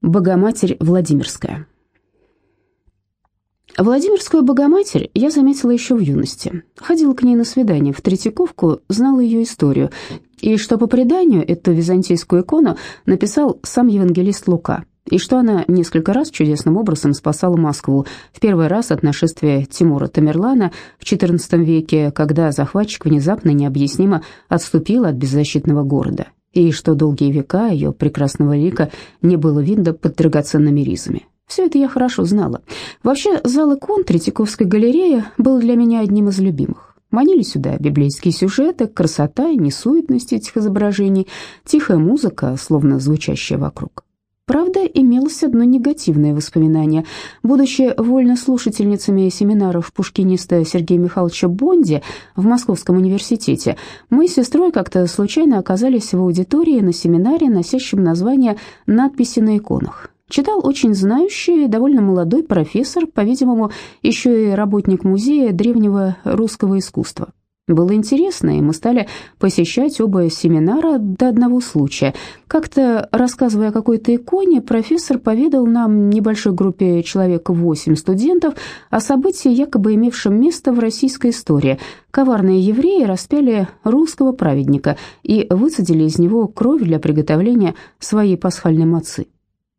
Богоматерь Владимирская. Владимирскую Богоматерь я заметила еще в юности. Ходила к ней на свидание в Третьяковку, знала ее историю. И что по преданию эту византийскую икону написал сам евангелист Лука. И что она несколько раз чудесным образом спасала Москву. В первый раз от нашествия Тимура Тамерлана в XIV веке, когда захватчик внезапно необъяснимо отступил от беззащитного города и что долгие века ее прекрасного лика не было видно под драгоценными ризами. Все это я хорошо знала. Вообще, зал икон Третьяковской галереи был для меня одним из любимых. Манили сюда библейские сюжеты, красота и несуетность этих изображений, тихая музыка, словно звучащая вокруг. Правда, имелось одно негативное воспоминание. Будучи вольнослушательницами семинаров пушкиниста Сергея Михайловича Бонди в Московском университете, мы с сестрой как-то случайно оказались в аудитории на семинаре, носящем название «Надписи на иконах». Читал очень знающий, довольно молодой профессор, по-видимому, еще и работник музея древнего русского искусства. Было интересно, и мы стали посещать оба семинара до одного случая. Как-то, рассказывая о какой-то иконе, профессор поведал нам, небольшой группе человек восемь студентов, о событии, якобы имевшем место в российской истории. Коварные евреи распяли русского праведника и высадили из него кровь для приготовления своей пасхальной мацы.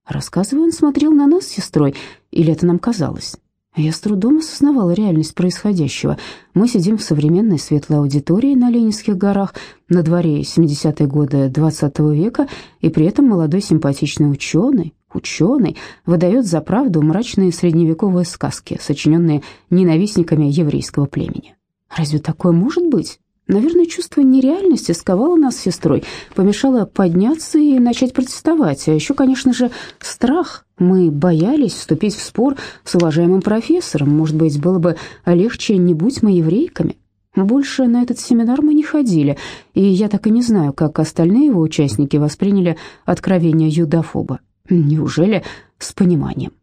Рассказывая, он смотрел на нас с сестрой, или это нам казалось? Я с трудом осознавала реальность происходящего. Мы сидим в современной светлой аудитории на Ленинских горах, на дворе 70-е годы 20 -го века, и при этом молодой симпатичный ученый, ученый, выдает за правду мрачные средневековые сказки, сочиненные ненавистниками еврейского племени. Разве такое может быть? Наверное, чувство нереальности сковало нас с сестрой, помешало подняться и начать протестовать. А еще, конечно же, страх. Мы боялись вступить в спор с уважаемым профессором. Может быть, было бы легче, не будь мы еврейками. Больше на этот семинар мы не ходили, и я так и не знаю, как остальные его участники восприняли откровение юдофоба. Неужели с пониманием?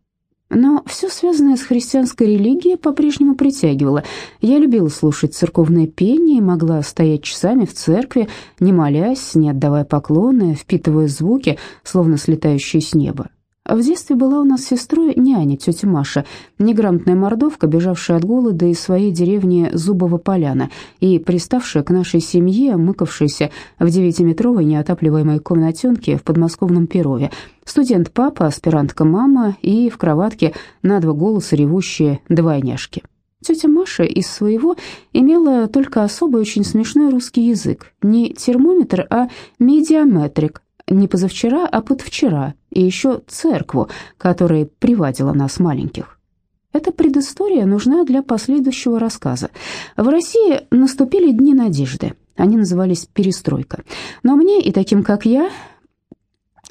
Но все связанное с христианской религией по-прежнему притягивало. Я любила слушать церковное пение и могла стоять часами в церкви, не молясь, не отдавая поклоны, впитывая звуки, словно слетающие с неба. В детстве была у нас сестрой няня, тетя Маша, неграмотная мордовка, бежавшая от голода из своей деревни Зубова Поляна и приставшая к нашей семье, мыкавшаяся в девятиметровой неотапливаемой комнатенке в подмосковном Перове. Студент папа, аспирантка мама и в кроватке на два голоса ревущие двойняшки. Тетя Маша из своего имела только особый очень смешной русский язык. Не термометр, а медиаметрик, не позавчера, а подвчера, и еще церкву, которая приводила нас маленьких. Эта предыстория нужна для последующего рассказа. В России наступили дни надежды. Они назывались «Перестройка». Но мне и таким, как я,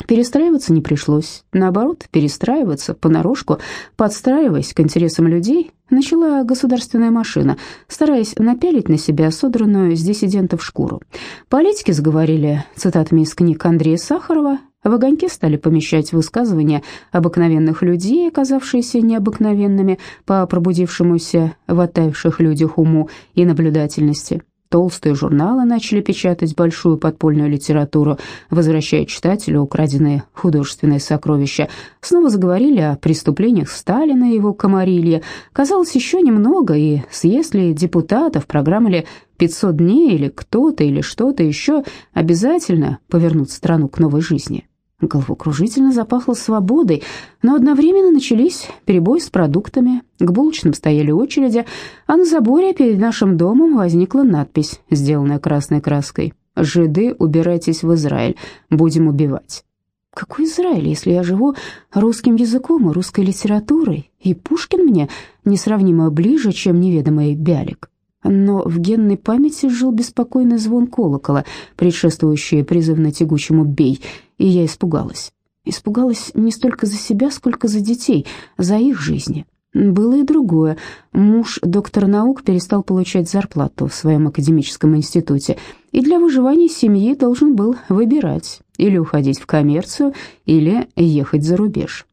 Перестраиваться не пришлось. Наоборот, перестраиваться понарошку, подстраиваясь к интересам людей, начала государственная машина, стараясь напялить на себя содранную с диссидентов шкуру. Политики заговорили цитатами из книг Андрея Сахарова, в огоньке стали помещать высказывания обыкновенных людей, оказавшиеся необыкновенными по пробудившемуся в оттаивших людях уму и наблюдательности. Толстые журналы начали печатать большую подпольную литературу, возвращая читателю украденные художественные сокровища. Снова заговорили о преступлениях Сталина и его комарилье. Казалось, еще немного, и съезд ли депутатов, программа ли 500 дней или кто-то или что-то еще обязательно повернут страну к новой жизни. Головокружительно запахло свободой, но одновременно начались перебои с продуктами, к булочным стояли очереди, а на заборе перед нашим домом возникла надпись, сделанная красной краской «Жиды, убирайтесь в Израиль, будем убивать». Какой Израиль, если я живу русским языком и русской литературой, и Пушкин мне несравнимо ближе, чем неведомый Бялик? Но в генной памяти жил беспокойный звон колокола, предшествующий призывно-тягучему «бей», и я испугалась. Испугалась не столько за себя, сколько за детей, за их жизни. Было и другое. Муж, доктор наук, перестал получать зарплату в своем академическом институте, и для выживания семьи должен был выбирать или уходить в коммерцию, или ехать за рубеж.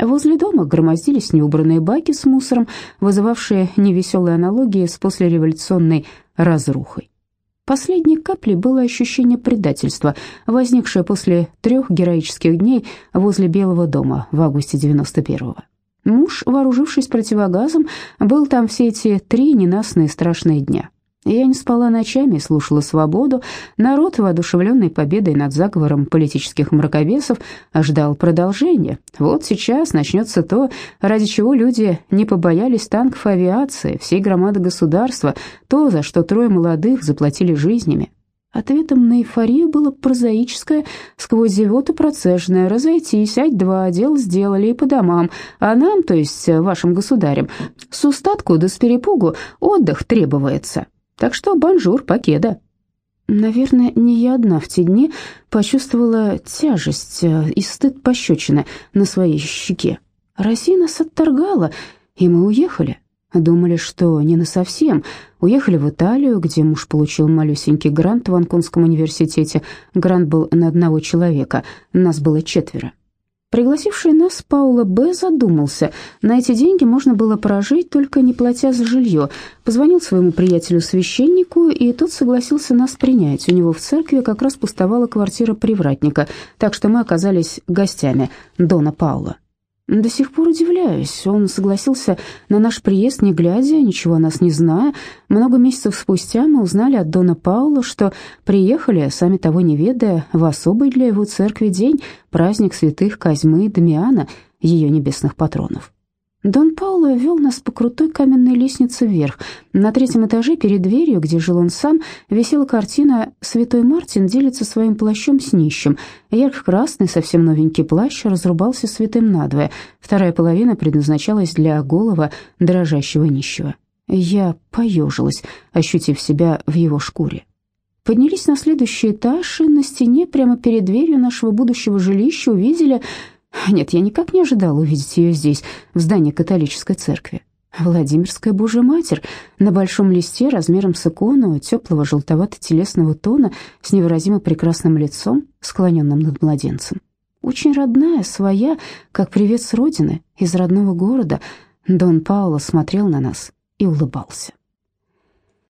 Возле дома громоздились неубранные баки с мусором, вызывавшие невеселые аналогии с послереволюционной разрухой. Последней каплей было ощущение предательства, возникшее после трех героических дней возле Белого дома в августе 91-го. Муж, вооружившись противогазом, был там все эти три ненастные страшные дня. Я не спала ночами слушала «Свободу». Народ, воодушевленный победой над заговором политических мракобесов, ждал продолжения. Вот сейчас начнется то, ради чего люди не побоялись танков авиации, всей громады государства, то, за что трое молодых заплатили жизнями. Ответом на эйфорию было прозаическое, сквозь зевоту процеженное, разойтись, ать-два, дело сделали и по домам, а нам, то есть вашим государям, с устатку да с перепугу отдых требуется». Так что бонжур, покеда. Наверное, не я одна в те дни почувствовала тяжесть э, и стыд пощечины на своей щеке. Россия нас отторгала, и мы уехали. Думали, что не насовсем. Уехали в Италию, где муж получил малюсенький грант в Анконском университете. Грант был на одного человека, нас было четверо. Пригласивший нас Паула Б. задумался. На эти деньги можно было прожить, только не платя за жилье. Позвонил своему приятелю-священнику, и тот согласился нас принять. У него в церкви как раз пустовала квартира привратника, так что мы оказались гостями Дона Паула. До сих пор удивляюсь. Он согласился на наш приезд, не глядя, ничего о нас не зная. Много месяцев спустя мы узнали от Дона Паула, что приехали, сами того не ведая, в особый для его церкви день, праздник святых Козьмы и Дамиана, ее небесных патронов. Дон Пауло вел нас по крутой каменной лестнице вверх. На третьем этаже, перед дверью, где жил он сам, висела картина «Святой Мартин делится своим плащом с нищим». Ярко-красный, совсем новенький плащ разрубался святым надвое. Вторая половина предназначалась для голого, дрожащего нищего. Я поежилась, ощутив себя в его шкуре. Поднялись на следующий этаж, и на стене прямо перед дверью нашего будущего жилища увидели нет, я никак не ожидала увидеть ее здесь, в здании католической церкви. Владимирская Божья Матерь на большом листе размером с икону теплого желтовато-телесного тона с невыразимо прекрасным лицом, склоненным над младенцем. Очень родная, своя, как привет с родины, из родного города. Дон Пауло смотрел на нас и улыбался.